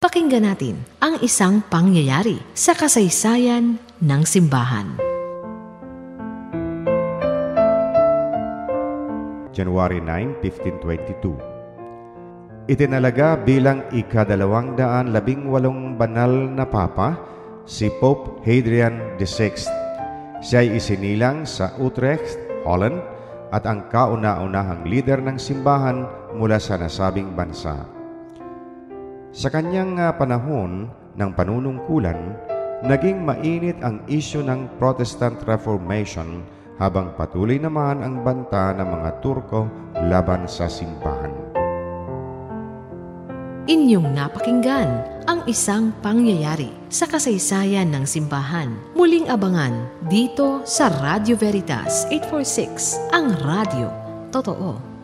Pakinggan natin ang isang pangyayari sa kasaysayan ng simbahan. January 9, 1522 Itinalaga bilang ikadalawang daan labing walong banal na papa si Pope Hadrian VI. Siya ay isinilang sa Utrecht, Holland at ang kauna-unahang lider ng simbahan mula sa nasabing bansa. Sa kanyang ah, panahon ng panunungkulan, naging mainit ang isyu ng Protestant Reformation habang patuloy naman ang banta ng mga Turko laban sa simbahan. Inyong napakinggan ang isang pangyayari sa kasaysayan ng simbahan. Muling abangan dito sa Radio Veritas 846, ang radio. Totoo.